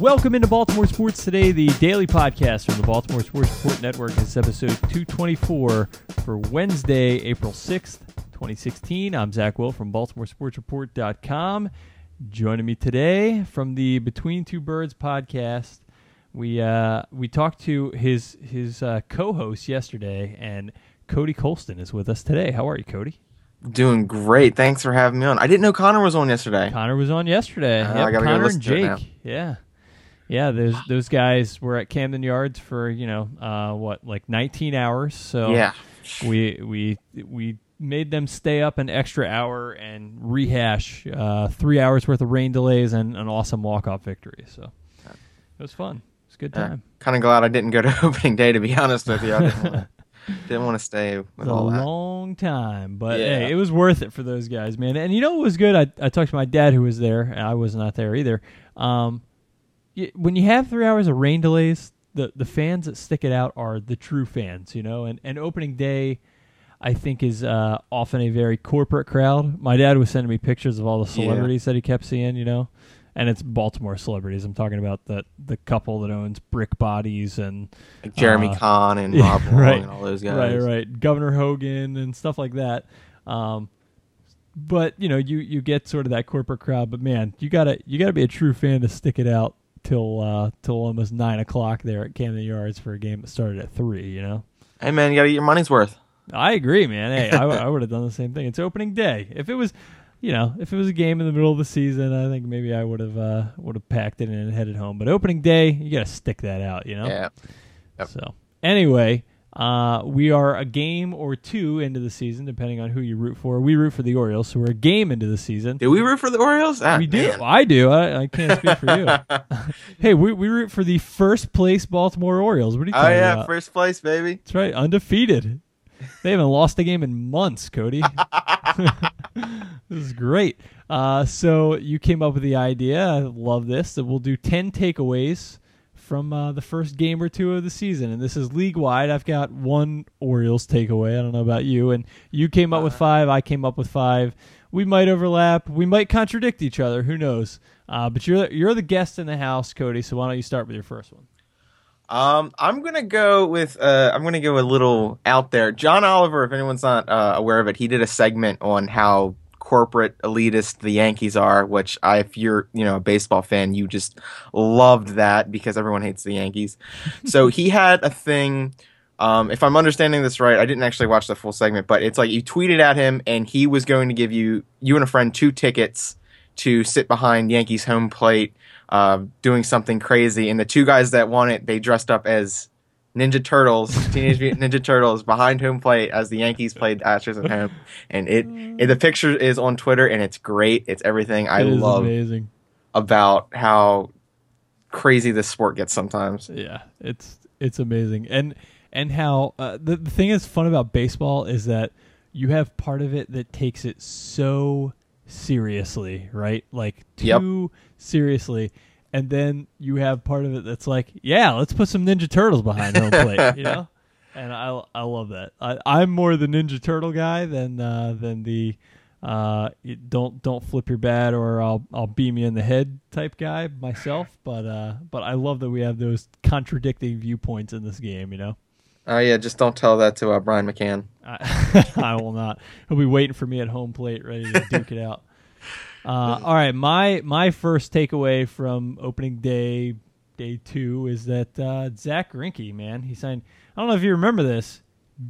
Welcome into Baltimore Sports Today, the daily podcast from the Baltimore Sports Report Network. This is episode 224 for Wednesday, April 6th, 2016. I'm Zach Wilt from BaltimoreSportsReport.com. Joining me today from the Between Two Birds podcast, we uh, we talked to his his uh, co-host yesterday, and Cody Colston is with us today. How are you, Cody? Doing great. Thanks for having me on. I didn't know Connor was on yesterday. Connor was on yesterday. Uh, yep, I gotta go Connor listen and to it now. Jake. Yeah. Yeah, those those guys were at Camden Yards for, you know, uh, what, like 19 hours. So Yeah. we we we made them stay up an extra hour and rehash uh, three hours worth of rain delays and an awesome walk off victory. So it was fun. It was a good time. kind of glad I didn't go to opening day, to be honest with you. I didn't want to stay with It's a all that. long time, but Yeah. hey, it was worth it for those guys, man. And you know what was good? I, I talked to my dad who was there. I was not there either. Um, when you have three hours of rain delays, the the fans that stick it out are the true fans, you know. And and opening day, I think is uh, often a very corporate crowd. My dad was sending me pictures of all the Yeah. celebrities that he kept seeing, you know. And it's Baltimore celebrities. I'm talking about the the couple that owns Brick Bodies and Like Jeremy uh, Conn and Rob Long right. and all those guys. Right, right. Governor Hogan and stuff like that. Um, but you know, you you get sort of that corporate crowd. But man, you gotta you gotta be a true fan to stick it out till uh, till almost nine o'clock there at Camden Yards for a game that started at three. You know. Hey, man, you got to get your money's worth. I agree, man. Hey, I, I would have done the same thing. It's opening day. If it was, you know, if it was a game in the middle of the season, I think maybe I would have uh, would have packed it and headed home. But opening day, you got to stick that out, you know. Yeah. Yep. So anyway, uh, we are a game or two into the season, depending on who you root for. We root for the Orioles, so we're a game into the season. Do we root for the Orioles? Ah, we do. man. I do. I, I can't speak for you. hey, we, we root for the first place Baltimore Orioles. What are you Oh, talking yeah. about? First place, baby. That's right, undefeated. They haven't lost a game in months, Cody. this is great. Uh, so you came up with the idea. I love this. That we'll do ten takeaways from uh, the first game or two of the season, and this is league wide. I've got one Orioles takeaway. I don't know about you, and you came up with five. I came up with five. We might overlap. We might contradict each other. Who knows? Uh, but you're you're the guest in the house, Cody. So why don't you start with your first one? Um, I'm gonna go with uh, I'm gonna go a little out there. John Oliver, if anyone's not uh, aware of it, he did a segment on how corporate elitist the Yankees are. Which I, if you're you know a baseball fan, you just loved that because everyone hates the Yankees. so he had a thing. Um, if I'm understanding this right, I didn't actually watch the full segment, but it's like you tweeted at him and he was going to give you you and a friend two tickets to sit behind Yankees home plate uh, doing something crazy. And the two guys that won it, they dressed up as Ninja Turtles, Teenage Mutant Ninja Turtles, behind home plate as the Yankees played Astros at home. And it, it the picture is on Twitter, and it's great. It's everything I It is love amazing. about how crazy this sport gets sometimes. Yeah, it's it's amazing, and and how uh, the the thing that's fun about baseball is that you have part of it that takes it so seriously, right? Like Yep. too seriously, and then you have part of it that's like, yeah, let's put some Ninja Turtles behind home plate, you know. And I I love that. I, I'm more the Ninja Turtle guy than uh, than the uh, don't don't flip your bat or I'll I'll beam you in the head type guy myself. But uh, but I love that we have those contradicting viewpoints in this game. You know, Oh yeah, just don't tell that to uh, Brian McCann. I, I will not. He'll be waiting for me at home plate, ready to duke it out. Uh, all right, my my first takeaway from opening day day two is that uh, Zack Greinke, man, he signed. I don't know if you remember this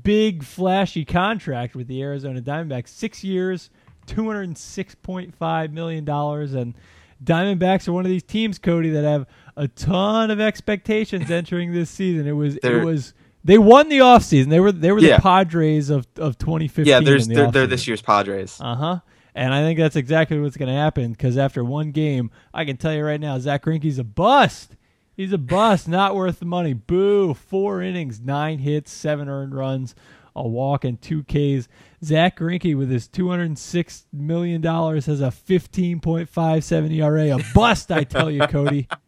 big flashy contract with the Arizona Diamondbacks, six years, two hundred six point five million dollars, and Diamondbacks are one of these teams, Cody, that have a ton of expectations entering this season. It was it They're- was. They won the offseason. They were they were Yeah. the Padres of, of 2015. Yeah, the they're, they're this year's Padres. Uh huh. And I think that's exactly what's going to happen because after one game, I can tell you right now, Zack Greinke's a bust. He's a bust, not worth the money. Boo! Four innings, nine hits, seven earned runs, a walk, and two Ks. Zack Greinke with his two hundred six million dollars has a fifteen point five seven ERA. A bust, I tell you, Cody.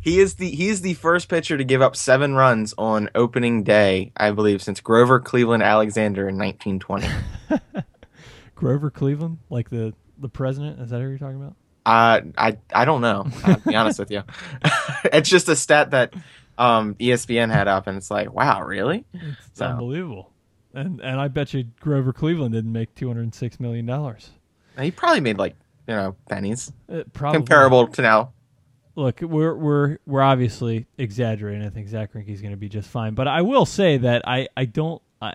He is the he is the first pitcher to give up seven runs on opening day, I believe, since Grover Cleveland Alexander in 1920. Grover Cleveland, like the the president. Is that who you're talking about? Uh, I I don't know. I'll be honest with you. it's just a stat that um, ESPN had up, and it's like, wow, really? It's So- unbelievable. And and I bet you Grover Cleveland didn't make two hundred and six million dollars. He probably made like you know pennies Uh, probably comparable to now. Look, we're we're we're obviously exaggerating. I think Zack Greinke's going to be just fine. But I will say that I I don't I,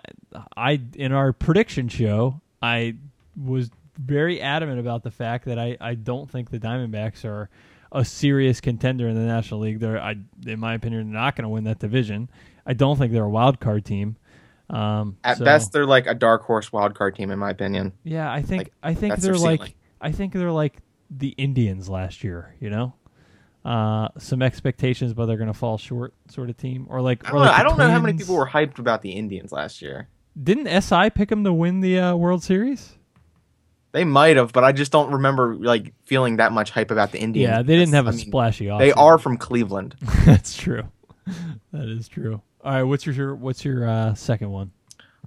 I in our prediction show I was very adamant about the fact that I I don't think the Diamondbacks are a serious contender in the National League. They're I in my opinion they're not going to win that division. I don't think they're a wild card team. Um, At so- best, they're like a dark horse wild card team, in my opinion. yeah, I think Like, I think they're like ceiling. I think they're like the Indians last year. You know, uh, some expectations, but they're going to fall short, sort of team, or like I don't, know, like the I don't know how many people were hyped about the Indians last year. Didn't SI pick them to win the uh, World Series? They might have, but I just don't remember like feeling that much hype about the Indians. Yeah, they didn't have a I mean, splashy off. They are from Cleveland. That's true. that is true. All right, what's your what's your uh, second one?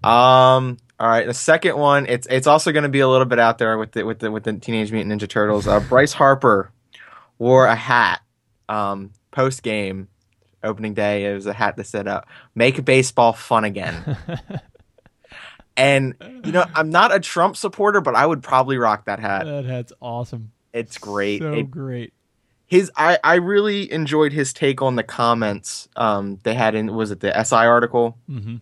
Um. All right. The second one, it's it's also going to be a little bit out there with the with the with the Teenage Mutant Ninja Turtles. Uh, Bryce Harper wore a hat. Um. Post game, opening day, it was a hat that said, uh, "Make baseball fun again." and you know, I'm not a Trump supporter, but I would probably rock that hat. that hat's awesome. It's great. So It- great. his I, I really enjoyed his take on the comments um they had in was it the SI article Mm-hmm.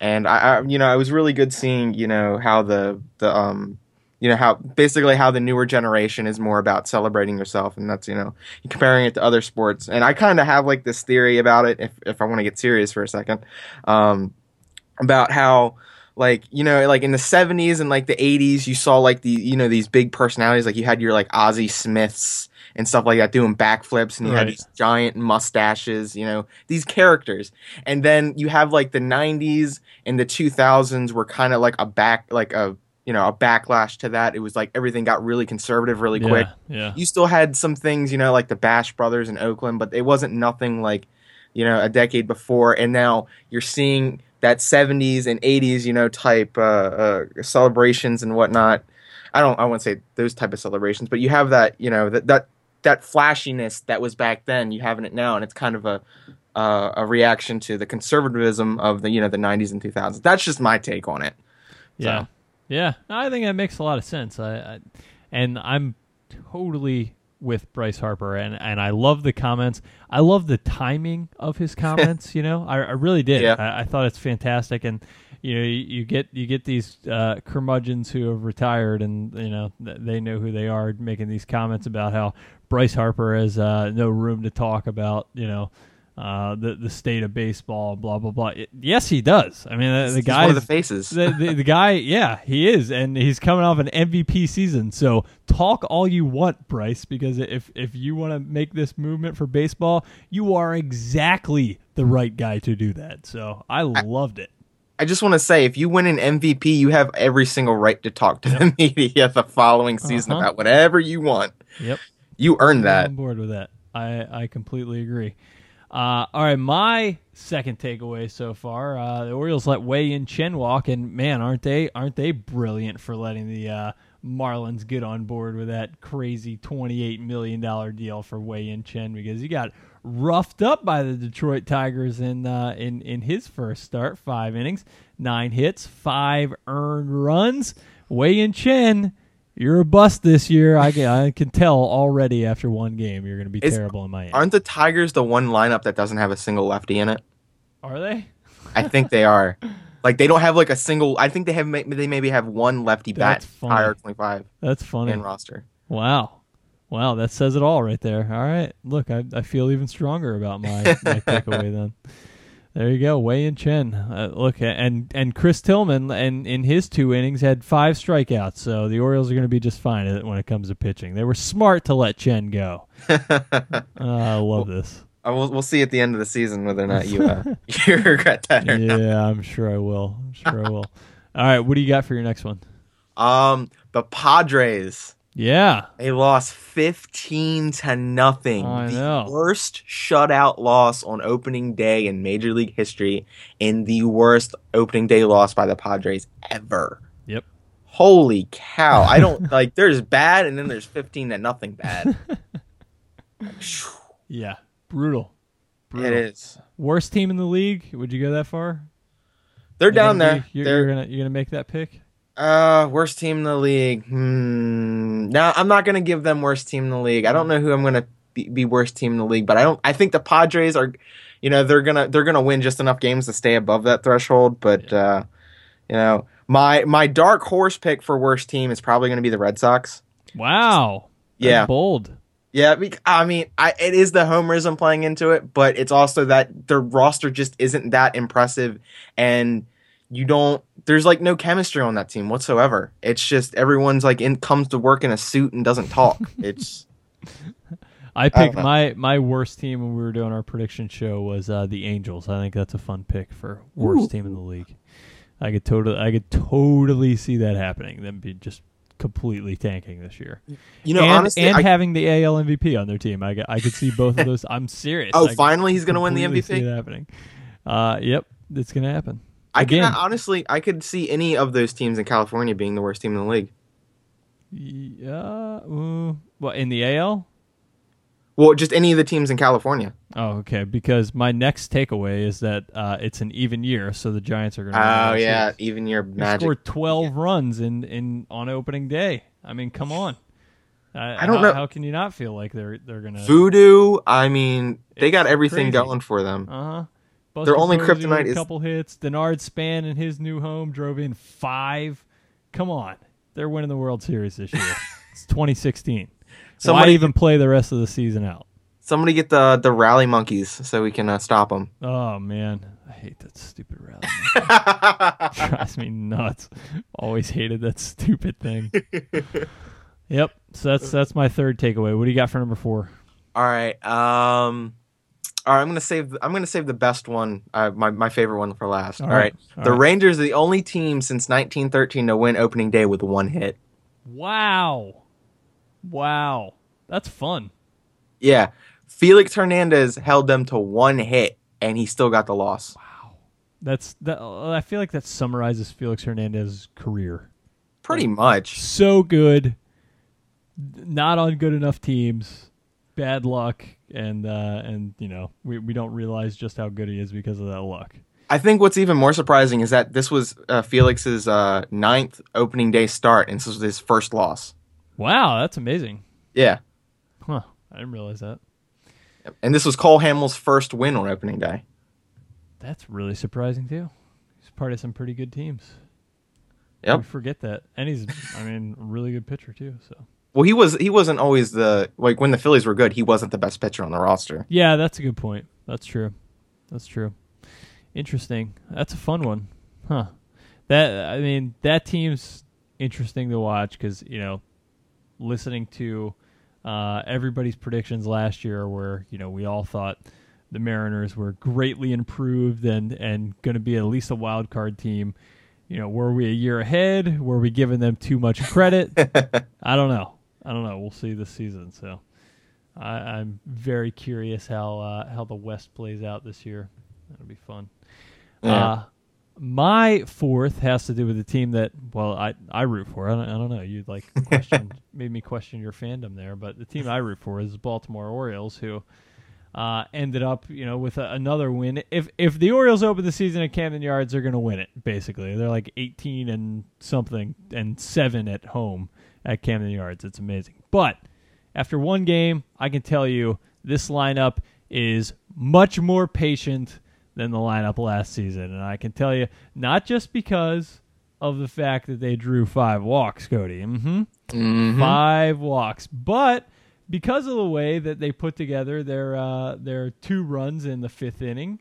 and I, I you know it was really good seeing you know how the the um you know how basically how the newer generation is more about celebrating yourself and that's you know comparing it to other sports and I kind of have like this theory about it if if I want to get serious for a second um about how like you know like in the 70s and like the 80s you saw like the you know these big personalities like you had your like Ozzy Smiths and stuff like that doing backflips and you had these giant mustaches you know these characters and then you have like the 90s and the 2000s were kind of like a back like a you know a backlash to that it was like everything got really conservative really yeah, quick Yeah. you still had some things, you know, like the Bash Brothers in Oakland, but it wasn't nothing like, you know, a decade before. And now you're seeing that 70s and 80s, you know, type uh, uh, celebrations and whatnot. I don't, I wouldn't say those type of celebrations, but you have that, you know, that that that flashiness that was back then. You having it now, and it's kind of a uh, a reaction to the conservatism of the, you know, the 90s and 2000s. That's just my take on it. Yeah, So- yeah. No, I think that makes a lot of sense. I, I and I'm totally with Bryce Harper, and and I love the comments. I love the timing of his comments. you know, I, I really did. Yeah. I, I thought it's fantastic, and you know, you, you get you get these uh, curmudgeons who have retired, and you know th- they know who they are, making these comments about how Bryce Harper has uh, no room to talk about. You know. Uh, the the state of baseball, blah blah blah. It- yes, he does. I mean, the, the guy of the faces. the, the, the guy, yeah, he is, and he's coming off an MVP season. So talk all you want, Bryce, because if if you want to make this movement for baseball, you are exactly the right guy to do that. So I loved it. I just want to say, if you win an MVP, you have every single right to talk to the media the following season Uh-huh. about whatever you want. Yep, You earned that. I'm on board with that. I I completely agree. Uh, all right, my second takeaway so far: uh, the Orioles let Wei-Yin Chen walk, and man, aren't they aren't they brilliant for letting the uh, Marlins get on board with that crazy twenty-eight million dollar deal for Wei-Yin Chen because he got roughed up by the Detroit Tigers in uh, in in his first start, five innings, nine hits, five earned runs. Wei-Yin Chen. You're a bust this year. I can, I can tell already after one game. You're going to be Is- terrible in Miami. Aren't the Tigers the one lineup that doesn't have a single lefty in it? Are they? I think they are. Like they don't have like a single. I think they have. They maybe have one lefty bat higher twenty five That's funny. in roster. Wow. Wow, that says it all right there. All right. Look, I, I feel even stronger about my, my takeaway then. There you go, Wei-Yin Chen. Uh, look, and and Chris Tillman, and in his two innings, had five strikeouts. So the Orioles are going to be just fine when it comes to pitching. They were smart to let Chen go. Uh, I love this. We'll, we'll see at the end of the season whether or not you uh, you regret that or not. Yeah, I'm sure I will. I'm sure I will. All right, what do you got for your next one? Um, the Padres. Yeah. They lost 15 to nothing. I the know. worst shutout loss on opening day in Major League history, and the worst opening day loss by the Padres ever. Yep. Holy cow! I don't like. There's bad, and then there's 15 to nothing bad. Yeah, brutal. it brutal. is. Worst team in the league? Would you go that far? They're You're down there. be- You're, you're gonna you're gonna make that pick. Uh worst team in the league. Hmm. Now I'm not gonna give them worst team in the league. I don't know who I'm gonna be, be worst team in the league, but I don't. I think the Padres are. You know they're gonna they're gonna win just enough games to stay above that threshold. But uh, you know my my dark horse pick for worst team is probably gonna be the Red Sox. Wow. That's Yeah. bold. Yeah, I mean, I, it is the homerism playing into it, but it's also that their roster just isn't that impressive, and you don't. There's like no chemistry on that team whatsoever. It's just everyone's like in comes to work in a suit and doesn't talk. It's I picked know. my my worst team when we were doing our prediction show was uh, the Angels. I think that's a fun pick for worst Ooh. team in the league. I could totally I could totally see that happening. Them be just completely tanking this year. you know and honestly. and I, having the AL MVP on their team. I, I could see both of those. I'm serious. oh, I finally he's gonna win the completely see MVP. it happening. Uh, yep, it's gonna happen. I can honestly, I could see any of those teams in California being the worst team in the league. Yeah. Uh, what in the AL? Well, just any of the teams in California. Oh, okay. Because my next takeaway is that uh, it's an even year, so the Giants are going to. Oh yeah, even They magic. scored 12 runs in, in on opening day. I mean, come on. I, I don't how, know. How can you not feel like they're they're gonna? Voodoo. I mean, they got everything crazy. going for them. Uh huh. Their only kryptonite a is- couple hits. Denard Span in his new home drove in five. Come on, they're winning the World Series this year. it's 2016. Why Somebody- even play the rest of the season out? Somebody get the the rally monkeys so we can uh, stop them. Oh man, I hate that stupid rally. drives me nuts. Always hated that stupid thing. yep. So that's that's my third takeaway. What do you got for number four? all right. Um. All right. I'm gonna save. I'm gonna save the best one. Uh, my my favorite one for last. All all right. right, all the right. Rangers are the only team since 1913 to win opening day with one hit. Wow. Wow. That's fun. Yeah. Felix Hernandez held them to one hit, and he still got the loss. Wow, that's that. I feel like that summarizes Felix Hernandez's career. Pretty much. So good, not on good enough teams, bad luck, and uh, and you know we we don't realize just how good he is because of that luck. I think what's even more surprising is that this was uh, Felix's uh, ninth opening day start, and this was his first loss. Wow, that's amazing. Yeah. Huh? I didn't realize that. And this was Cole Hamels' first win on opening day. That's really surprising too. He's part of some pretty good teams. Yep. We forget that, and he's, I mean, a really good pitcher too. So Well, he was he wasn't always the like when the Phillies were good, he wasn't the best pitcher on the roster. yeah, that's a good point. That's true. That's true. Interesting. That's a fun one, huh? That I mean, that team's interesting to watch because you know, listening to uh, everybody's predictions last year, where you know we all thought the Mariners were greatly improved and and going to be at least a wild card team. You know, were we a year ahead? Were we giving them too much credit? I don't know. I don't know. We'll see this season. So I, I'm very curious how uh, how the West plays out this year. That'll be fun. Yeah. Uh, my fourth has to do with the team that well I, I root for. I don't, I don't know. You like question made me question your fandom there, but the team I root for is the Baltimore Orioles, who uh, ended up you know with a, another win. If if the Orioles open the season at Camden Yards, they're going to win it. Basically, they're like 18 and something and seven at home at Camden Yards. It's amazing. But after one game, I can tell you this lineup is much more patient than the lineup last season. And I can tell you, not just because of the fact that they drew five walks, Cody. Mm-hmm. Mhm. Five walks. But because of the way that they put together their uh, their two runs in the fifth inning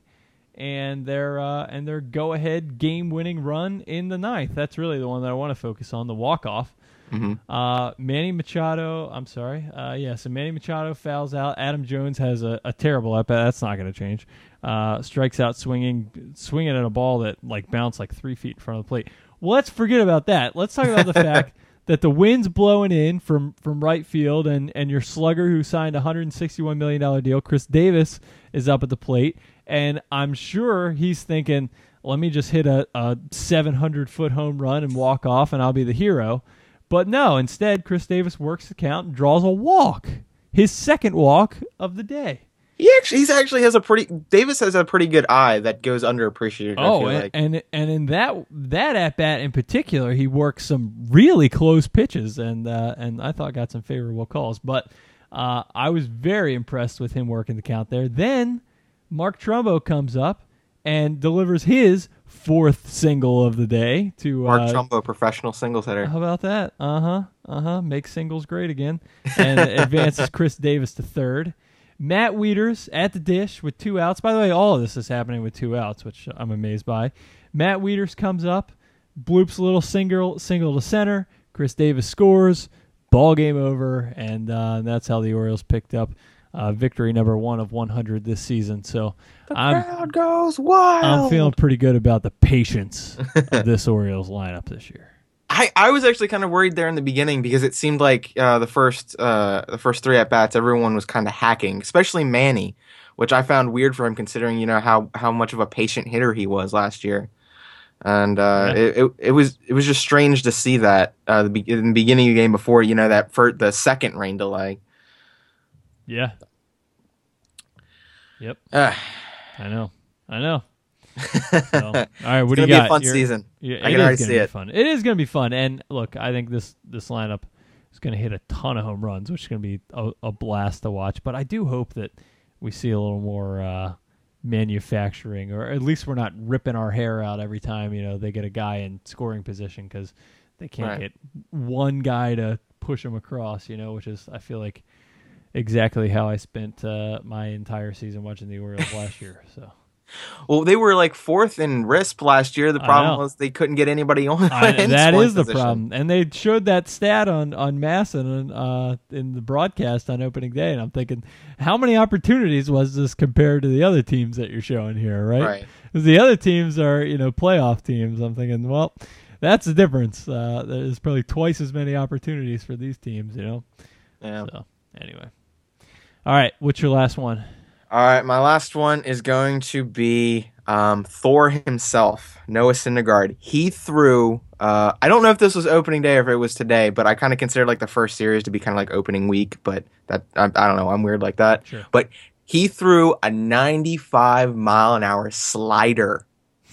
and their uh, and their go ahead game winning run in the ninth. That's really the one that I want to focus on, the walk off. Mhm. Uh, Manny Machado, I'm sorry. Uh, yeah, so Manny Machado fouls out. Adam Jones has a, a terrible at bat. That's not going to change. Uh, strikes out swinging, swinging at a ball that like bounced like three feet in front of the plate. Well, let's forget about that. Let's talk about the fact that the wind's blowing in from from right field, and and your slugger who signed a 161 million dollar deal, Chris Davis, is up at the plate, and I'm sure he's thinking let me just hit a, a 700 foot home run and walk off, and I'll be the hero. But no, instead, Chris Davis works the count and draws a walk, his second walk of the day. He actually, he's actually has a pretty. Davis has a pretty good eye that goes underappreciated. I Oh, and, like. and and in that that at bat in particular, he works some really close pitches, and uh, and I thought got some favorable calls. But uh, I was very impressed with him working the count there. Then Mark Trumbo comes up and delivers his fourth single of the day to Mark uh, Trumbo, professional singles hitter. How about that? Uh huh. Uh huh. Makes singles great again, and advances Chris Davis to third. Matt Wieters at the dish with two outs. By the way, all of this is happening with two outs, which I'm amazed by. Matt Wieters comes up, bloops a little single single to center. Chris Davis scores. Ball game over, and uh, that's how the Orioles picked up uh, victory number one of 100 this season. So I'm Crowd goes wild. I'm feeling pretty good about the patience of this Orioles lineup this year. I, I was actually kind of worried there in the beginning because it seemed like uh, the first uh, the first three at bats everyone was kind of hacking, especially Manny, which I found weird for him considering you know how how much of a patient hitter he was last year, and uh, Yeah. it, it it was it was just strange to see that uh, the be- in the beginning of the game before you know that for the second rain delay. Yeah. Yep. Uh, I know. I know. So, all right, what it's do you gonna be got? a fun You're- season. Yeah, I can already see it. Fun. It is going to be fun. And look, I think this this lineup is going to hit a ton of home runs, which is going to be a, a blast to watch. But I do hope that we see a little more uh, manufacturing, or at least we're not ripping our hair out every time you know they get a guy in scoring position because they can't Right. get one guy to push them across. You know, which is I feel like exactly how I spent uh, my entire season watching the Orioles last year. So. Well, they were like fourth in RISP last year. The problem was they couldn't get anybody on. I, that scoring the problem, and they showed that stat on on MASN uh, in the broadcast on opening day, and I'm thinking, how many opportunities was this compared to the other teams that you're showing here, right? Right. the other teams are you know playoff teams. I'm thinking, well, that's the difference. Uh, there's probably twice as many opportunities for these teams, you know. Yeah. So anyway, all right, what's your last one? All right, my last one is going to be um, Thor himself, Noah Syndergaard. He threw. Uh, I don't know if this was opening day or if it was today, but I kind of considered like the first series to be kind of like opening week. But that I, I don't know. I'm weird like that. Sure. But he threw a 95 mile an hour slider.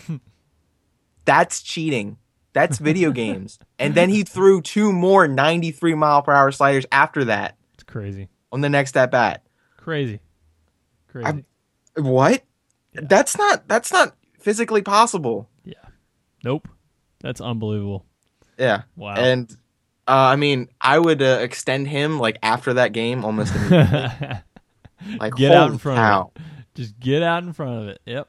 That's cheating. That's video games. And then he threw two more 93 mile per hour sliders after that It's crazy, on the next at bat. crazy, crazy. What? That's not that's not physically possible. yeah, nope, that's unbelievable. Yeah. Wow. And uh, I mean, I would uh, extend him like after that game almost immediately. like Get out in front cow. of it. Just get out in front of it. Yep.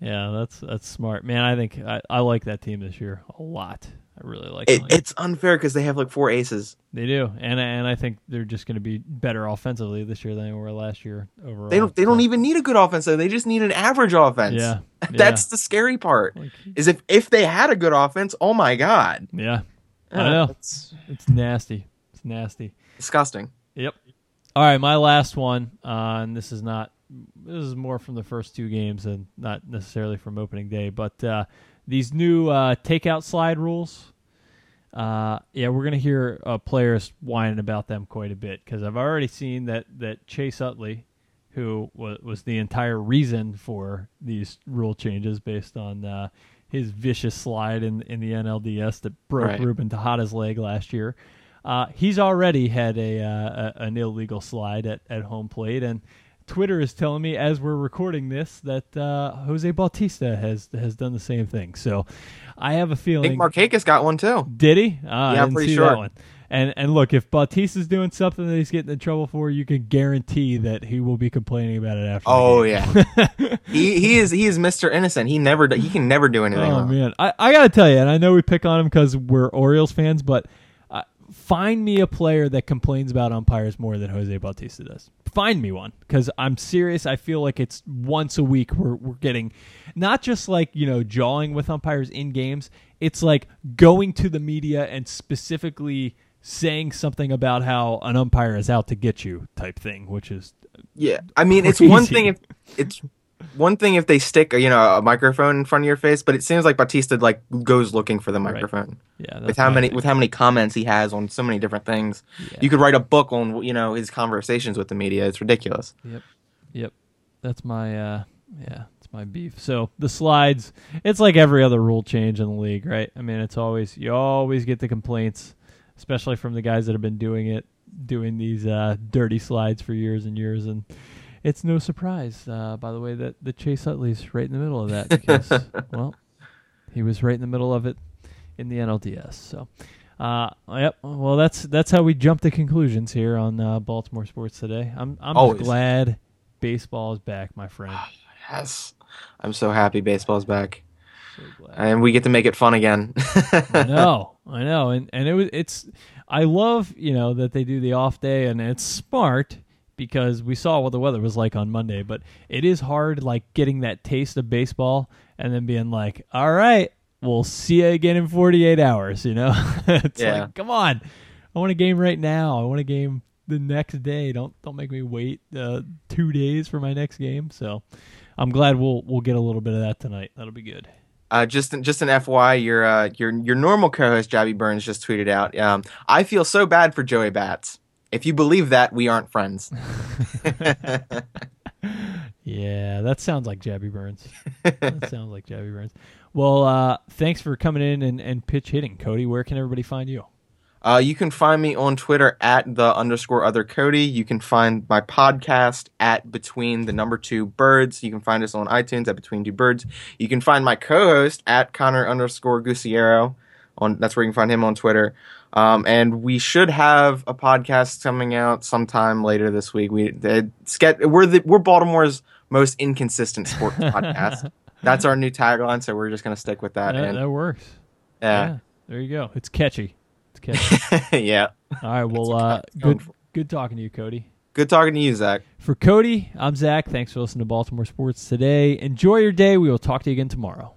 Yeah, that's that's smart, man. I think I, I like that team this year a lot. Really like It, it's unfair because they have like four aces. They do, and and I think they're just going to be better offensively this year than they were last year overall. They don't they don't even need a good offense though. They just need an average offense. Yeah, That's the scary part. Like, Is if if they had a good offense, oh my god. yeah. I Yeah, know. It's It's nasty. It's nasty. disgusting. Yep. All right, my last one, uh, and this is not. This is more from the first two games and not necessarily from opening day, but uh, these new uh, takeout slide rules. Uh, yeah, we're gonna hear uh, players whining about them quite a bit because I've already seen that that Chase Utley, who was, was the entire reason for these rule changes based on uh, his vicious slide in in the NLDS that broke Right. Ruben Tejada's leg last year. Uh, he's already had a, uh, a an illegal slide at, at home plate, and Twitter is telling me as we're recording this that uh, Jose Bautista has has done the same thing. So I have a feeling. I think Markakis got one too. Did he? I Yeah, I'm pretty sure. And and look, if Bautista's doing something that he's getting in trouble for, you can guarantee that he will be complaining about it after. Oh yeah. he he is he is Mr. Innocent. He never he can never do anything Oh wrong. man, I, I gotta tell you, and I know we pick on him because we're Orioles fans, but uh, find me a player that complains about umpires more than Jose Bautista does. Find me one because I'm serious. I feel like it's once a week we're we're getting not just like you know jawing with umpires in games. It's like going to the media and specifically saying something about how an umpire is out to get you type thing, which is Yeah, I mean it's one thing if it's one thing if they stick you know a microphone in front of your face, but it seems like Bautista like goes looking for the Right. microphone Yeah, that's with how many thing. with how many comments he has on so many different things. Yeah. You could write a book on you know his conversations with the media. It's ridiculous. Yep, yep. That's my uh yeah, it's my beef. So the slides, it's like every other rule change in the league, right? I mean, it's always you always get the complaints, especially from the guys that have been doing it, doing these uh dirty slides for years and years and it's no surprise, uh, by the way, that the Chase Utley's right in the middle of that because, well, he was right in the middle of it in the NLDS. So, uh, yep. Well, that's that's how we jump to conclusions here on uh, Baltimore sports today. I'm I'm just Always. glad baseball is back, my friend. Yes, I'm so happy baseball's back So glad. and we get to make it fun again. I know, I know, and and it was it's. I love you know that they do the off day, and it's smart because we saw what the weather was like on Monday. But it is hard, like getting that taste of baseball and then being like, all right, we'll see you again in 48 hours. You know, it's Yeah. like, come on, I want a game right now. I want a game the next day. Don't don't make me wait uh, two days for my next game. So. I'm glad we'll we'll get a little bit of that tonight. That'll be good. Uh, just just an FY, your uh, your your normal co-host Jabby Burns just tweeted out. Um, I feel so bad for Joey Bats. If you believe that, we aren't friends. Yeah, that sounds like Jabby Burns. that sounds like Jabby Burns. Well, uh, thanks for coming in and, and pitch hitting, Cody. Where can everybody find you? Uh, you can find me on Twitter at the underscore other Cody. You can find my podcast at Between the Number Two Birds. You can find us on iTunes at Between Two Birds. You can find my co-host at Connor underscore Gusiero. On that's where you can find him on Twitter. Um, and we should have a podcast coming out sometime later this week. We we're the we're Baltimore's most inconsistent sports podcast. That's our new tagline, so we're just gonna stick with that. That, and that works. yeah, there you go. It's catchy. It's catchy. yeah. All right. Well, uh, good for. good talking to you, Cody. Good talking to you, Zach. For Cody, I'm Zach. Thanks for listening to Baltimore Sports today. Enjoy your day. We will talk to you again tomorrow.